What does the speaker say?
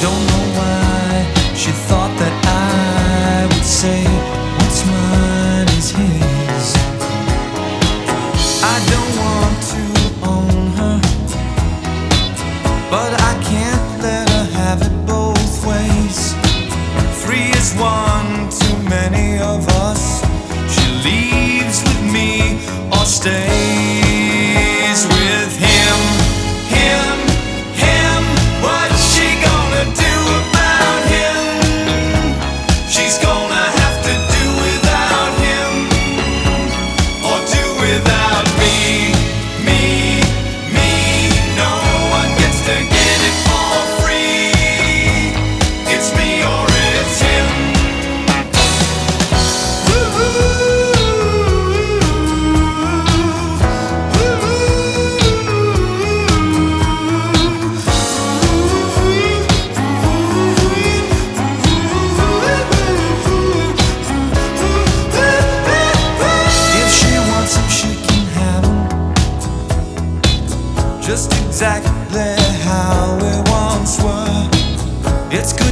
Don't know why she thought that I would say what's mine is his. I don't. just exactly how we once were. It's good.